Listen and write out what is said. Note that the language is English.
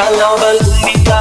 i love a